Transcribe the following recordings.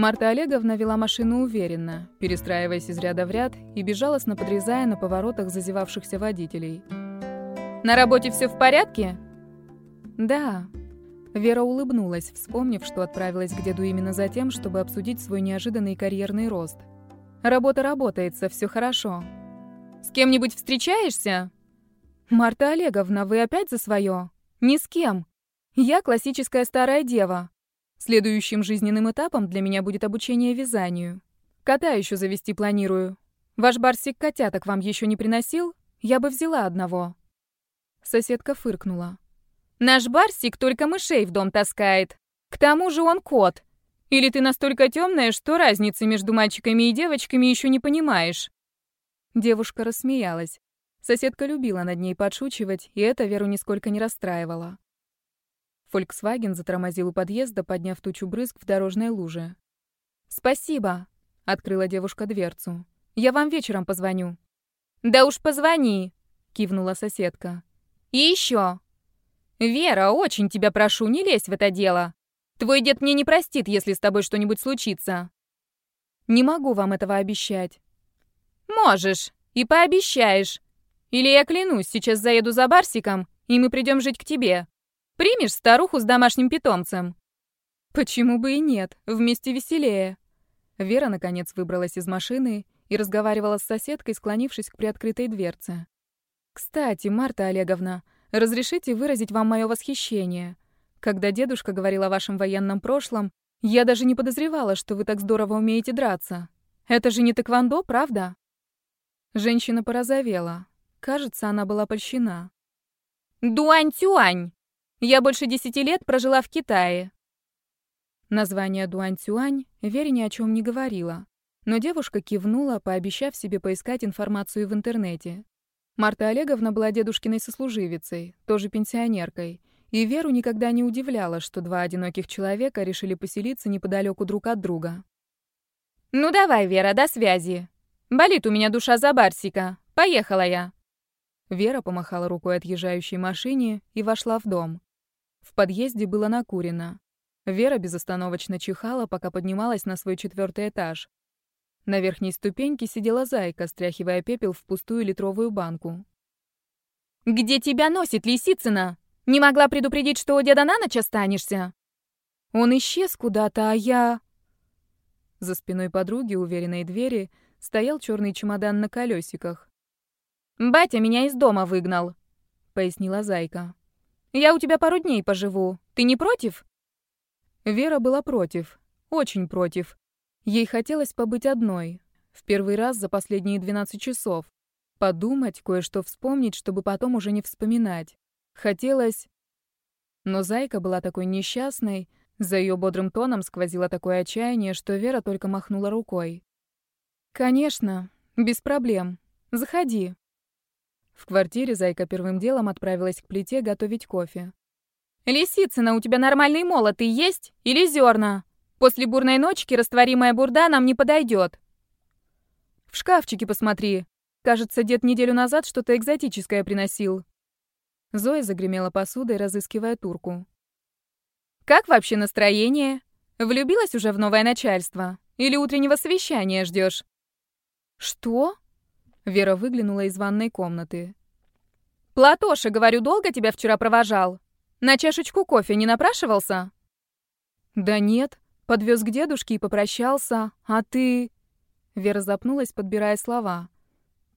Марта Олеговна вела машину уверенно, перестраиваясь из ряда в ряд и безжалостно подрезая на поворотах зазевавшихся водителей. «На работе все в порядке?» «Да». Вера улыбнулась, вспомнив, что отправилась к деду именно за тем, чтобы обсудить свой неожиданный карьерный рост. «Работа работается, все хорошо». «С кем-нибудь встречаешься?» «Марта Олеговна, вы опять за свое?» «Ни с кем. Я классическая старая дева. Следующим жизненным этапом для меня будет обучение вязанию. Кота еще завести планирую. Ваш барсик котяток вам еще не приносил? Я бы взяла одного». Соседка фыркнула. «Наш барсик только мышей в дом таскает. К тому же он кот. Или ты настолько темная, что разницы между мальчиками и девочками еще не понимаешь?» Девушка рассмеялась. Соседка любила над ней подшучивать, и это Веру нисколько не расстраивало. Фольксваген затормозил у подъезда, подняв тучу брызг в дорожной луже. «Спасибо», — открыла девушка дверцу. «Я вам вечером позвоню». «Да уж позвони», — кивнула соседка. «И еще. Вера, очень тебя прошу, не лезь в это дело. Твой дед мне не простит, если с тобой что-нибудь случится». «Не могу вам этого обещать». «Можешь. И пообещаешь. Или я клянусь, сейчас заеду за Барсиком, и мы придем жить к тебе. Примешь старуху с домашним питомцем?» «Почему бы и нет? Вместе веселее». Вера, наконец, выбралась из машины и разговаривала с соседкой, склонившись к приоткрытой дверце. «Кстати, Марта Олеговна, разрешите выразить вам мое восхищение. Когда дедушка говорил о вашем военном прошлом, я даже не подозревала, что вы так здорово умеете драться. Это же не тэквондо, правда?» Женщина порозовела. Кажется, она была польщена. «Дуань-тюань!» Я больше десяти лет прожила в Китае. Название Дуань-Цюань Вере ни о чем не говорила, но девушка кивнула, пообещав себе поискать информацию в интернете. Марта Олеговна была дедушкиной сослуживицей, тоже пенсионеркой, и Веру никогда не удивляло, что два одиноких человека решили поселиться неподалеку друг от друга. «Ну давай, Вера, до связи. Болит у меня душа за Барсика. Поехала я». Вера помахала рукой отъезжающей машине и вошла в дом. В подъезде было накурено. Вера безостановочно чихала, пока поднималась на свой четвертый этаж. На верхней ступеньке сидела зайка, стряхивая пепел в пустую литровую банку. «Где тебя носит, Лисицына? Не могла предупредить, что у деда на ночь останешься?» «Он исчез куда-то, а я...» За спиной подруги, уверенной двери, стоял черный чемодан на колесиках. «Батя меня из дома выгнал», — пояснила зайка. Я у тебя пару дней поживу. Ты не против?» Вера была против. Очень против. Ей хотелось побыть одной. В первый раз за последние 12 часов. Подумать, кое-что вспомнить, чтобы потом уже не вспоминать. Хотелось... Но Зайка была такой несчастной, за ее бодрым тоном сквозило такое отчаяние, что Вера только махнула рукой. «Конечно, без проблем. Заходи». В квартире Зайка первым делом отправилась к плите готовить кофе. «Лисицына, у тебя нормальный молот и есть? Или зерна? После бурной ночки растворимая бурда нам не подойдет. «В шкафчике посмотри. Кажется, дед неделю назад что-то экзотическое приносил». Зоя загремела посудой, разыскивая турку. «Как вообще настроение? Влюбилась уже в новое начальство? Или утреннего совещания ждешь? «Что?» Вера выглянула из ванной комнаты. «Платоша, говорю, долго тебя вчера провожал? На чашечку кофе не напрашивался?» «Да нет, подвез к дедушке и попрощался, а ты...» Вера запнулась, подбирая слова.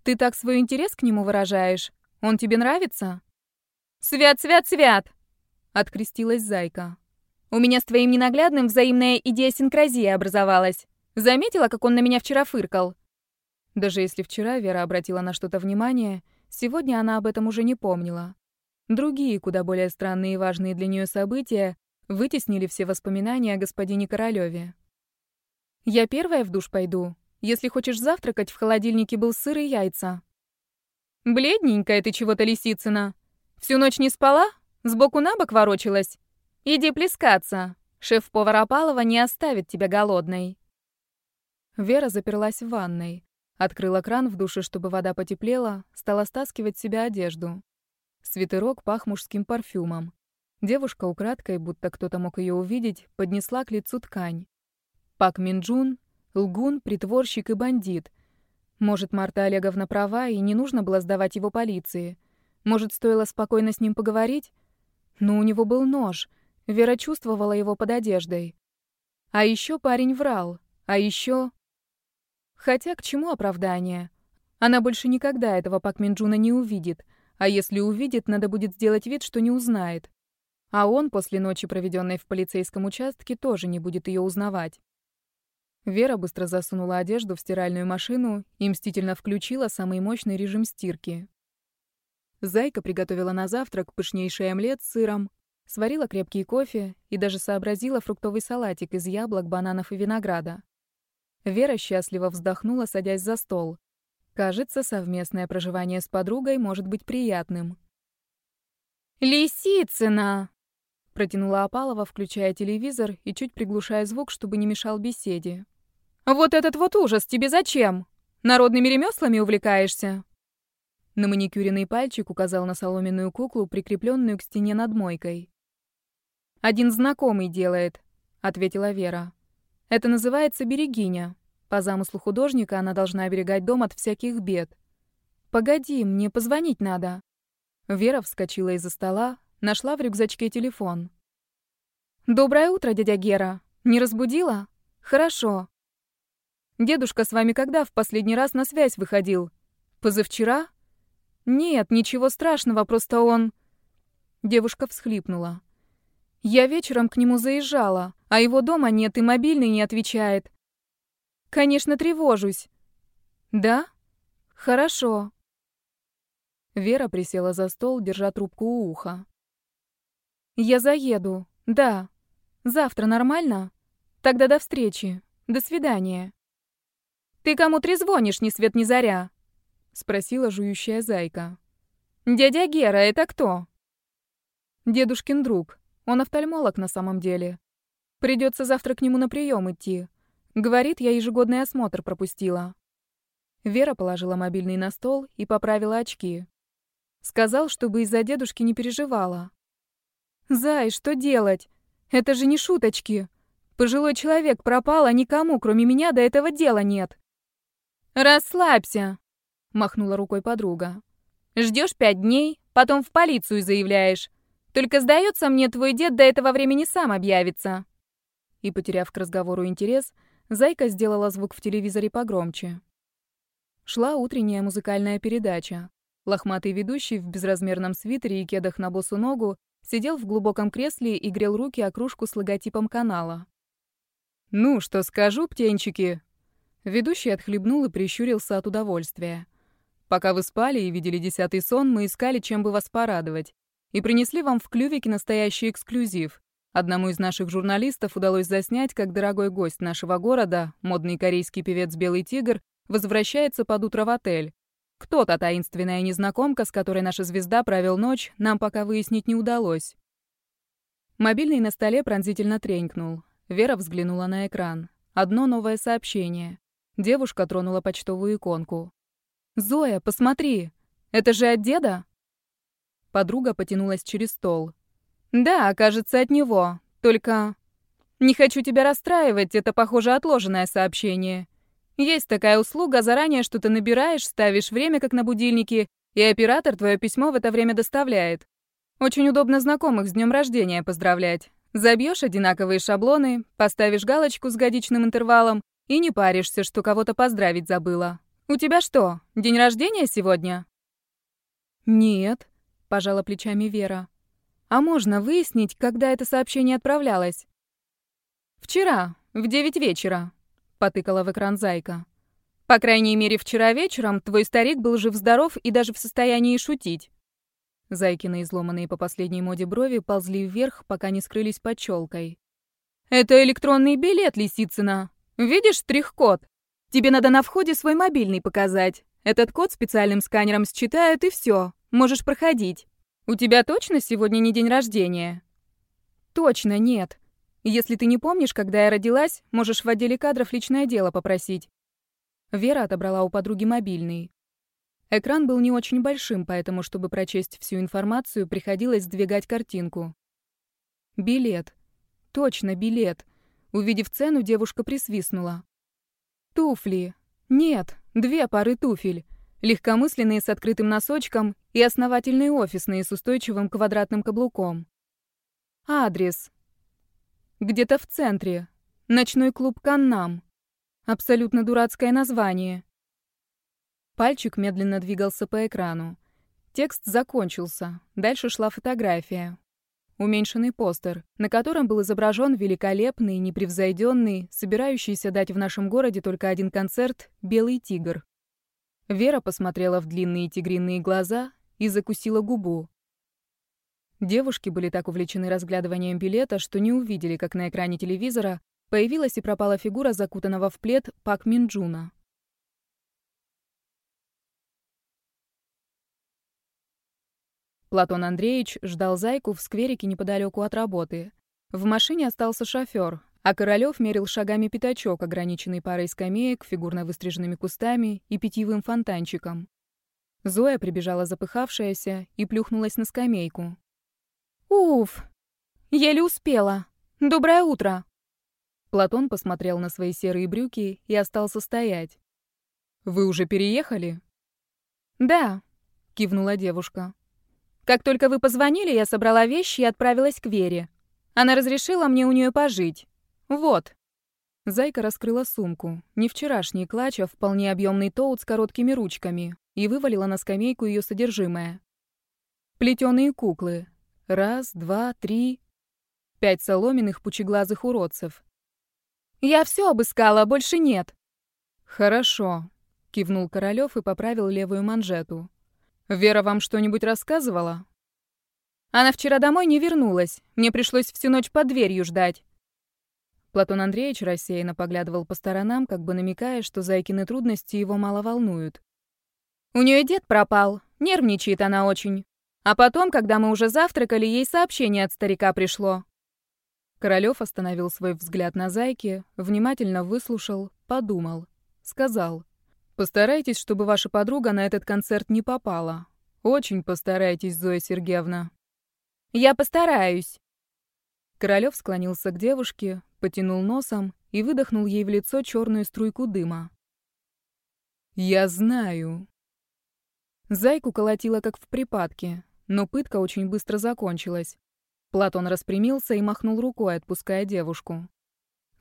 «Ты так свой интерес к нему выражаешь? Он тебе нравится?» «Свят, свят, свят!» — открестилась Зайка. «У меня с твоим ненаглядным взаимная идеосинкразия образовалась. Заметила, как он на меня вчера фыркал? Даже если вчера Вера обратила на что-то внимание, сегодня она об этом уже не помнила. Другие, куда более странные и важные для нее события, вытеснили все воспоминания о господине Королёве. «Я первая в душ пойду. Если хочешь завтракать, в холодильнике был сыр и яйца». «Бледненькая ты чего-то, Лисицына. Всю ночь не спала? Сбоку на бок ворочалась? Иди плескаться. Шеф-повар Апалова не оставит тебя голодной». Вера заперлась в ванной. Открыла кран в душе, чтобы вода потеплела, стала стаскивать себя одежду. Свитерок пах мужским парфюмом. Девушка украдкой, будто кто-то мог ее увидеть, поднесла к лицу ткань. Пак Минджун — лгун, притворщик и бандит. Может, Марта Олеговна права, и не нужно было сдавать его полиции. Может, стоило спокойно с ним поговорить? Но у него был нож. Вера чувствовала его под одеждой. А еще парень врал. А еще... Хотя к чему оправдание? Она больше никогда этого Пак Минджуна не увидит. А если увидит, надо будет сделать вид, что не узнает. А он после ночи, проведенной в полицейском участке, тоже не будет ее узнавать. Вера быстро засунула одежду в стиральную машину и мстительно включила самый мощный режим стирки. Зайка приготовила на завтрак пышнейший омлет с сыром, сварила крепкий кофе и даже сообразила фруктовый салатик из яблок, бананов и винограда. Вера счастливо вздохнула, садясь за стол. Кажется, совместное проживание с подругой может быть приятным. «Лисицына!» Протянула Апалова, включая телевизор и чуть приглушая звук, чтобы не мешал беседе. «Вот этот вот ужас тебе зачем? Народными ремеслами увлекаешься?» На маникюренный пальчик указал на соломенную куклу, прикрепленную к стене над мойкой. «Один знакомый делает», — ответила Вера. «Это называется берегиня. По замыслу художника она должна оберегать дом от всяких бед. Погоди, мне позвонить надо». Вера вскочила из-за стола, Нашла в рюкзачке телефон. «Доброе утро, дядя Гера. Не разбудила? Хорошо. Дедушка с вами когда в последний раз на связь выходил? Позавчера? Нет, ничего страшного, просто он...» Девушка всхлипнула. «Я вечером к нему заезжала, а его дома нет и мобильный не отвечает. Конечно, тревожусь. Да? Хорошо». Вера присела за стол, держа трубку у уха. «Я заеду. Да. Завтра нормально? Тогда до встречи. До свидания». «Ты кому трезвонишь, ни свет ни заря?» — спросила жующая зайка. «Дядя Гера, это кто?» «Дедушкин друг. Он офтальмолог на самом деле. Придется завтра к нему на прием идти. Говорит, я ежегодный осмотр пропустила». Вера положила мобильный на стол и поправила очки. Сказал, чтобы из-за дедушки не переживала. «Зай, что делать? Это же не шуточки. Пожилой человек пропал, а никому, кроме меня, до этого дела нет». «Расслабься», — махнула рукой подруга. Ждешь пять дней, потом в полицию заявляешь. Только, сдается мне, твой дед до этого времени сам объявится». И, потеряв к разговору интерес, Зайка сделала звук в телевизоре погромче. Шла утренняя музыкальная передача. Лохматый ведущий в безразмерном свитере и кедах на босу ногу сидел в глубоком кресле и грел руки о кружку с логотипом канала. «Ну, что скажу, птенчики?» Ведущий отхлебнул и прищурился от удовольствия. «Пока вы спали и видели десятый сон, мы искали, чем бы вас порадовать. И принесли вам в клювике настоящий эксклюзив. Одному из наших журналистов удалось заснять, как дорогой гость нашего города, модный корейский певец «Белый тигр», возвращается под утро в отель. Кто та таинственная незнакомка, с которой наша звезда провел ночь, нам пока выяснить не удалось. Мобильный на столе пронзительно тренькнул. Вера взглянула на экран. Одно новое сообщение. Девушка тронула почтовую иконку. «Зоя, посмотри! Это же от деда?» Подруга потянулась через стол. «Да, кажется, от него. Только... Не хочу тебя расстраивать, это, похоже, отложенное сообщение. Есть такая услуга, заранее что-то набираешь, ставишь время, как на будильнике, и оператор твое письмо в это время доставляет. Очень удобно знакомых с днем рождения поздравлять. Забьешь одинаковые шаблоны, поставишь галочку с годичным интервалом и не паришься, что кого-то поздравить забыла. У тебя что, день рождения сегодня? Нет, пожала плечами Вера. А можно выяснить, когда это сообщение отправлялось? Вчера, в девять вечера потыкала в экран зайка. По крайней мере, вчера вечером твой старик был жив-здоров и даже в состоянии шутить. Зайкины, изломанные по последней моде брови, ползли вверх, пока не скрылись под челкой. «Это электронный билет, Лисицына. Видишь штрих-код? Тебе надо на входе свой мобильный показать. Этот код специальным сканером считают, и все. Можешь проходить. У тебя точно сегодня не день рождения?» «Точно нет. Если ты не помнишь, когда я родилась, можешь в отделе кадров личное дело попросить». Вера отобрала у подруги мобильный. Экран был не очень большим, поэтому, чтобы прочесть всю информацию, приходилось сдвигать картинку. Билет. Точно, билет. Увидев цену, девушка присвистнула. Туфли. Нет, две пары туфель. Легкомысленные с открытым носочком и основательные офисные с устойчивым квадратным каблуком. Адрес. Где-то в центре. Ночной клуб «Каннам». Абсолютно дурацкое название. Пальчик медленно двигался по экрану. Текст закончился. Дальше шла фотография. Уменьшенный постер, на котором был изображен великолепный, непревзойденный, собирающийся дать в нашем городе только один концерт «Белый тигр». Вера посмотрела в длинные тигриные глаза и закусила губу. Девушки были так увлечены разглядыванием билета, что не увидели, как на экране телевизора появилась и пропала фигура закутанного в плед Пак Минджуна. Платон Андреевич ждал зайку в скверике неподалеку от работы. В машине остался шофер, а Королёв мерил шагами пятачок, ограниченный парой скамеек, фигурно выстриженными кустами и питьевым фонтанчиком. Зоя прибежала запыхавшаяся и плюхнулась на скамейку. «Уф! Еле успела! Доброе утро!» Платон посмотрел на свои серые брюки и остался стоять. «Вы уже переехали?» «Да», — кивнула девушка. Как только вы позвонили, я собрала вещи и отправилась к Вере. Она разрешила мне у нее пожить. Вот. Зайка раскрыла сумку, не вчерашний клатч, а вполне объемный тоут с короткими ручками, и вывалила на скамейку ее содержимое. Плетеные куклы. Раз, два, три. Пять соломенных пучеглазых уродцев. «Я все обыскала, больше нет». «Хорошо», — кивнул Королёв и поправил левую манжету. Вера вам что-нибудь рассказывала? Она вчера домой не вернулась. Мне пришлось всю ночь под дверью ждать. Платон Андреевич рассеянно поглядывал по сторонам, как бы намекая, что Зайкины трудности его мало волнуют. У нее дед пропал. Нервничает она очень. А потом, когда мы уже завтракали, ей сообщение от старика пришло. Королёв остановил свой взгляд на Зайке, внимательно выслушал, подумал. Сказал. Постарайтесь, чтобы ваша подруга на этот концерт не попала. Очень постарайтесь, Зоя Сергеевна. Я постараюсь. Королёв склонился к девушке, потянул носом и выдохнул ей в лицо черную струйку дыма. Я знаю. Зайку колотила как в припадке, но пытка очень быстро закончилась. Платон распрямился и махнул рукой, отпуская девушку.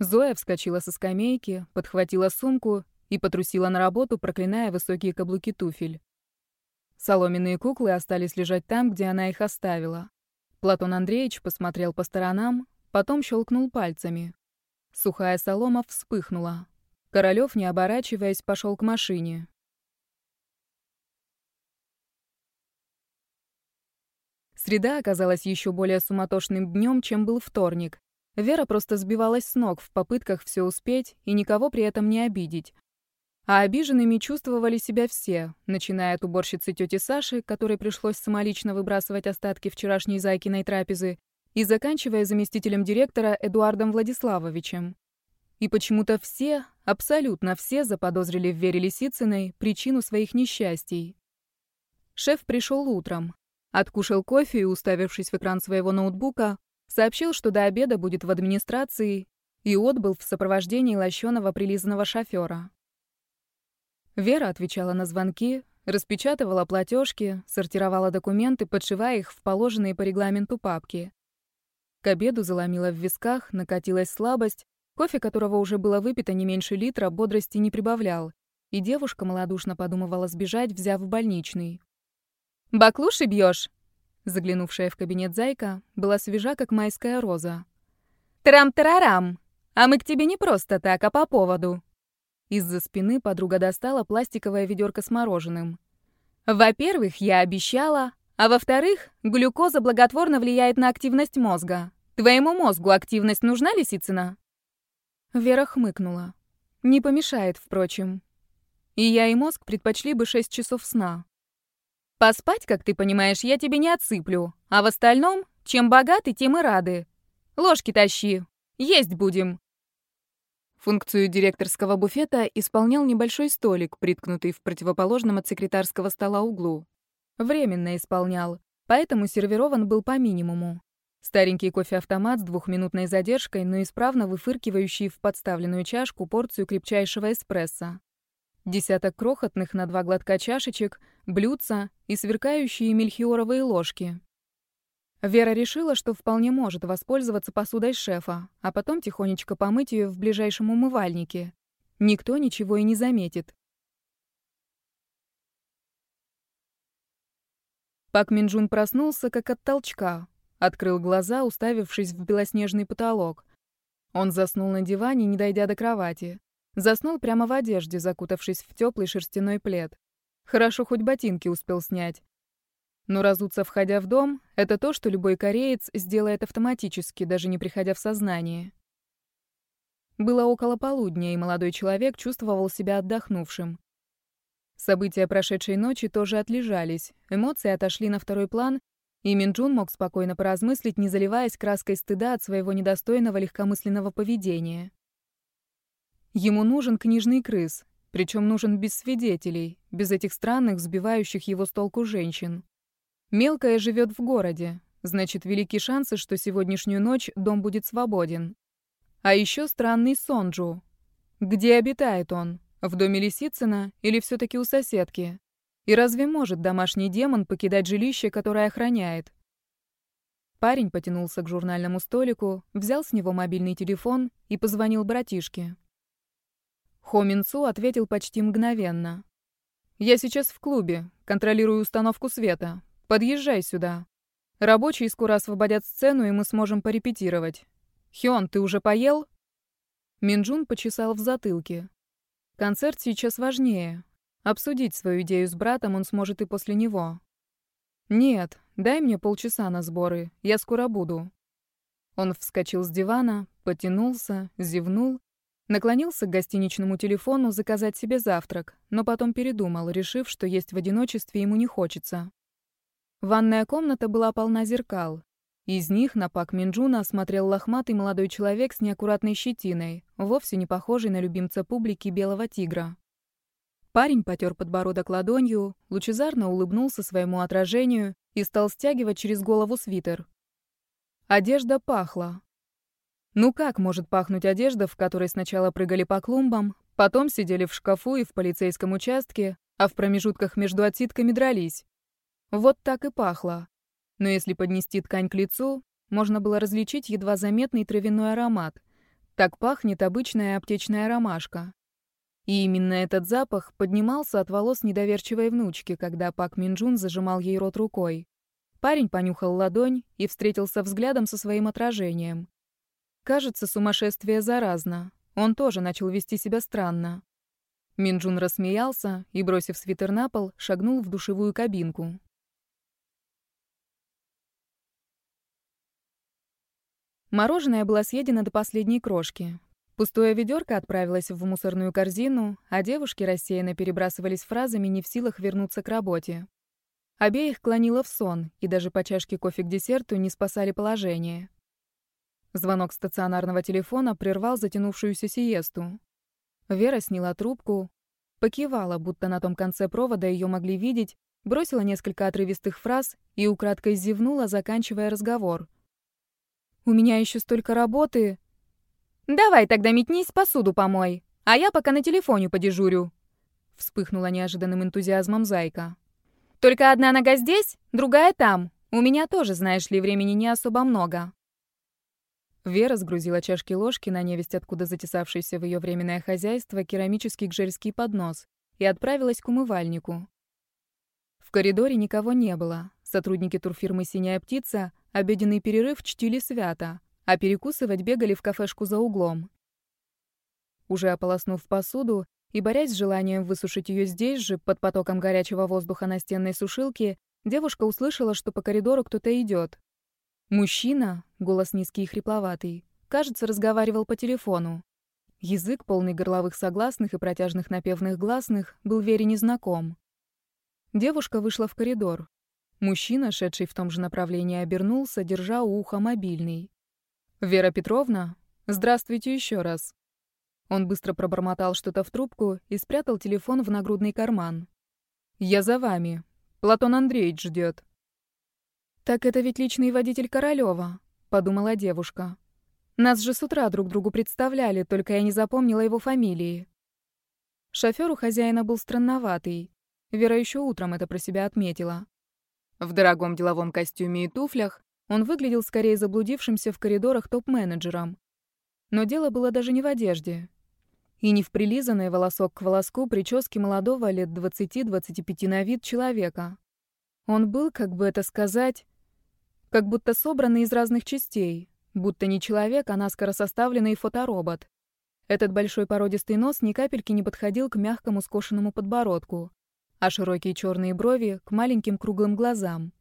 Зоя вскочила со скамейки, подхватила сумку и потрусила на работу, проклиная высокие каблуки туфель. Соломенные куклы остались лежать там, где она их оставила. Платон Андреевич посмотрел по сторонам, потом щелкнул пальцами. Сухая солома вспыхнула. Королёв, не оборачиваясь, пошел к машине. Среда оказалась еще более суматошным днем, чем был вторник. Вера просто сбивалась с ног в попытках все успеть и никого при этом не обидеть. А обиженными чувствовали себя все, начиная от уборщицы тети Саши, которой пришлось самолично выбрасывать остатки вчерашней Зайкиной трапезы, и заканчивая заместителем директора Эдуардом Владиславовичем. И почему-то все, абсолютно все заподозрили в Вере Лисицыной причину своих несчастий. Шеф пришел утром, откушал кофе и, уставившись в экран своего ноутбука, сообщил, что до обеда будет в администрации и отбыл в сопровождении лощеного прилизанного шофера. Вера отвечала на звонки, распечатывала платежки, сортировала документы, подшивая их в положенные по регламенту папки. К обеду заломила в висках, накатилась слабость, кофе которого уже было выпито не меньше литра, бодрости не прибавлял, и девушка малодушно подумывала сбежать, взяв в больничный. «Баклуши бьешь? Заглянувшая в кабинет зайка была свежа, как майская роза. «Трам-тарарам! А мы к тебе не просто так, а по поводу!» Из-за спины подруга достала пластиковое ведерко с мороженым. «Во-первых, я обещала, а во-вторых, глюкоза благотворно влияет на активность мозга. Твоему мозгу активность нужна, Лисицына?» Вера хмыкнула. «Не помешает, впрочем. И я, и мозг предпочли бы шесть часов сна». «Поспать, как ты понимаешь, я тебе не отсыплю, а в остальном, чем богаты, тем и рады. Ложки тащи, есть будем». Функцию директорского буфета исполнял небольшой столик, приткнутый в противоположном от секретарского стола углу. Временно исполнял, поэтому сервирован был по минимуму. Старенький кофе-автомат с двухминутной задержкой, но исправно выфыркивающий в подставленную чашку порцию крепчайшего эспрессо. Десяток крохотных на два глотка чашечек, блюдца и сверкающие мельхиоровые ложки. Вера решила, что вполне может воспользоваться посудой шефа, а потом тихонечко помыть ее в ближайшем умывальнике. Никто ничего и не заметит. Пак Минджун проснулся, как от толчка. Открыл глаза, уставившись в белоснежный потолок. Он заснул на диване, не дойдя до кровати. Заснул прямо в одежде, закутавшись в теплый шерстяной плед. Хорошо хоть ботинки успел снять. Но разуться, входя в дом, это то, что любой кореец сделает автоматически, даже не приходя в сознание. Было около полудня, и молодой человек чувствовал себя отдохнувшим. События прошедшей ночи тоже отлежались, эмоции отошли на второй план, и Минджун мог спокойно поразмыслить, не заливаясь краской стыда от своего недостойного легкомысленного поведения. Ему нужен книжный крыс, причем нужен без свидетелей, без этих странных, сбивающих его с толку женщин. Мелкая живет в городе, значит, велики шансы, что сегодняшнюю ночь дом будет свободен. А еще странный Сонджу. Где обитает он? В доме Лисицына или все-таки у соседки? И разве может домашний демон покидать жилище, которое охраняет? Парень потянулся к журнальному столику, взял с него мобильный телефон и позвонил братишке. Хо Минцу ответил почти мгновенно. «Я сейчас в клубе, контролирую установку света. Подъезжай сюда. Рабочие скоро освободят сцену, и мы сможем порепетировать. Хён, ты уже поел?» Минджун почесал в затылке. Концерт сейчас важнее. Обсудить свою идею с братом он сможет и после него. «Нет, дай мне полчаса на сборы, я скоро буду». Он вскочил с дивана, потянулся, зевнул, наклонился к гостиничному телефону заказать себе завтрак, но потом передумал, решив, что есть в одиночестве ему не хочется. Ванная комната была полна зеркал. Из них на Пак Минджуна смотрел лохматый молодой человек с неаккуратной щетиной, вовсе не похожий на любимца публики белого тигра. Парень потер подбородок ладонью, лучезарно улыбнулся своему отражению и стал стягивать через голову свитер. Одежда пахла. Ну как может пахнуть одежда, в которой сначала прыгали по клумбам, потом сидели в шкафу и в полицейском участке, а в промежутках между отсидками дрались? Вот так и пахло. Но если поднести ткань к лицу, можно было различить едва заметный травяной аромат. Так пахнет обычная аптечная ромашка. И именно этот запах поднимался от волос недоверчивой внучки, когда Пак Минджун зажимал ей рот рукой. Парень понюхал ладонь и встретился взглядом со своим отражением. Кажется, сумасшествие заразно. Он тоже начал вести себя странно. Минджун рассмеялся и, бросив свитер на пол, шагнул в душевую кабинку. Мороженое было съедено до последней крошки. Пустое ведерко отправилось в мусорную корзину, а девушки рассеянно перебрасывались фразами, не в силах вернуться к работе. Обеих клонило в сон, и даже по чашке кофе к десерту не спасали положение. Звонок стационарного телефона прервал затянувшуюся сиесту. Вера сняла трубку, покивала, будто на том конце провода ее могли видеть, бросила несколько отрывистых фраз и украдкой зевнула, заканчивая разговор — у меня еще столько работы. Давай тогда метнись, посуду помой, а я пока на телефоне подежурю. Вспыхнула неожиданным энтузиазмом Зайка. Только одна нога здесь, другая там. У меня тоже, знаешь ли, времени не особо много. Вера сгрузила чашки-ложки на невесть, откуда затесавшийся в ее временное хозяйство керамический гжельский поднос, и отправилась к умывальнику. В коридоре никого не было. Сотрудники турфирмы «Синяя птица» Обеденный перерыв чтили свято, а перекусывать бегали в кафешку за углом. Уже ополоснув посуду и борясь с желанием высушить ее здесь же, под потоком горячего воздуха на стенной сушилке, девушка услышала, что по коридору кто-то идет. Мужчина, голос низкий и хрипловатый, кажется, разговаривал по телефону. Язык, полный горловых согласных и протяжных напевных гласных, был Вере незнаком. Девушка вышла в коридор. Мужчина, шедший в том же направлении, обернулся, держа у уха мобильный. «Вера Петровна? Здравствуйте еще раз». Он быстро пробормотал что-то в трубку и спрятал телефон в нагрудный карман. «Я за вами. Платон Андреевич ждет». «Так это ведь личный водитель Королева. подумала девушка. Нас же с утра друг другу представляли, только я не запомнила его фамилии. Шофёр у хозяина был странноватый. Вера еще утром это про себя отметила. В дорогом деловом костюме и туфлях он выглядел скорее заблудившимся в коридорах топ-менеджером. Но дело было даже не в одежде. И не в прилизанной волосок к волоску прическе молодого лет 20-25 на вид человека. Он был, как бы это сказать, как будто собранный из разных частей, будто не человек, а наскоро составленный фоторобот. Этот большой породистый нос ни капельки не подходил к мягкому скошенному подбородку, а широкие черные брови — к маленьким круглым глазам.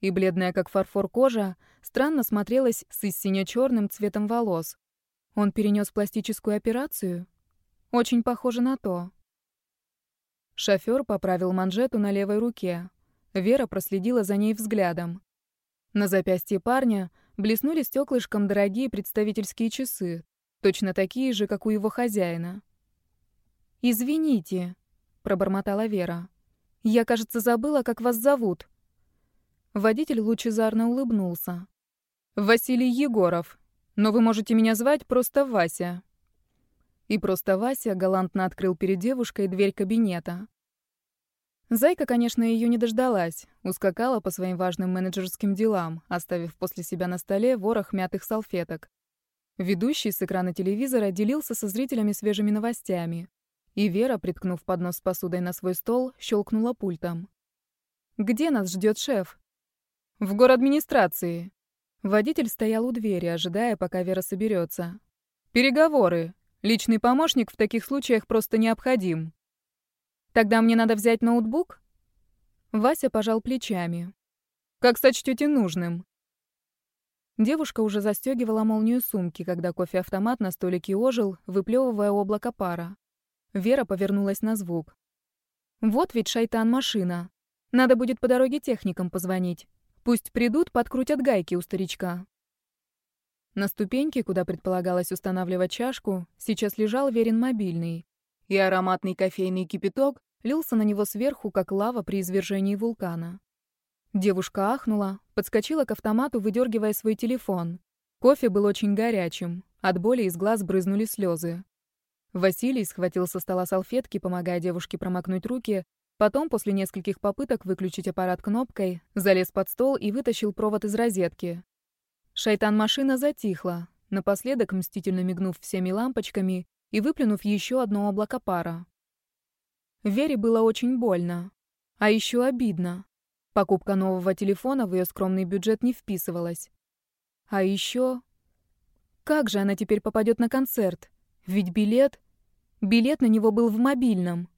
И бледная, как фарфор кожа, странно смотрелась с сине-черным цветом волос. Он перенес пластическую операцию? Очень похоже на то. Шофёр поправил манжету на левой руке. Вера проследила за ней взглядом. На запястье парня блеснули стеклышком дорогие представительские часы, точно такие же, как у его хозяина. «Извините», — пробормотала Вера. «Я, кажется, забыла, как вас зовут». Водитель лучезарно улыбнулся. «Василий Егоров», но вы можете меня звать просто Вася». И просто Вася галантно открыл перед девушкой дверь кабинета. Зайка, конечно, ее не дождалась, ускакала по своим важным менеджерским делам, оставив после себя на столе ворох мятых салфеток. Ведущий с экрана телевизора делился со зрителями свежими новостями. И Вера, приткнув поднос с посудой на свой стол, щелкнула пультом. «Где нас ждет шеф?» «В город администрации», Водитель стоял у двери, ожидая, пока Вера соберется. «Переговоры. Личный помощник в таких случаях просто необходим». «Тогда мне надо взять ноутбук?» Вася пожал плечами. «Как сочтете нужным». Девушка уже застегивала молнию сумки, когда кофе-автомат на столике ожил, выплевывая облако пара. Вера повернулась на звук. «Вот ведь шайтан-машина. Надо будет по дороге техникам позвонить. Пусть придут, подкрутят гайки у старичка. На ступеньке, куда предполагалось устанавливать чашку, сейчас лежал верен мобильный, и ароматный кофейный кипяток лился на него сверху, как лава при извержении вулкана. Девушка ахнула, подскочила к автомату, выдергивая свой телефон. Кофе был очень горячим, от боли из глаз брызнули слезы. Василий схватил со стола салфетки, помогая девушке промокнуть руки, Потом, после нескольких попыток выключить аппарат кнопкой, залез под стол и вытащил провод из розетки. Шайтан-машина затихла, напоследок мстительно мигнув всеми лампочками и выплюнув еще одно облако пара. Вере было очень больно. А еще обидно. Покупка нового телефона в ее скромный бюджет не вписывалась. А еще... Как же она теперь попадет на концерт? Ведь билет... Билет на него был в мобильном.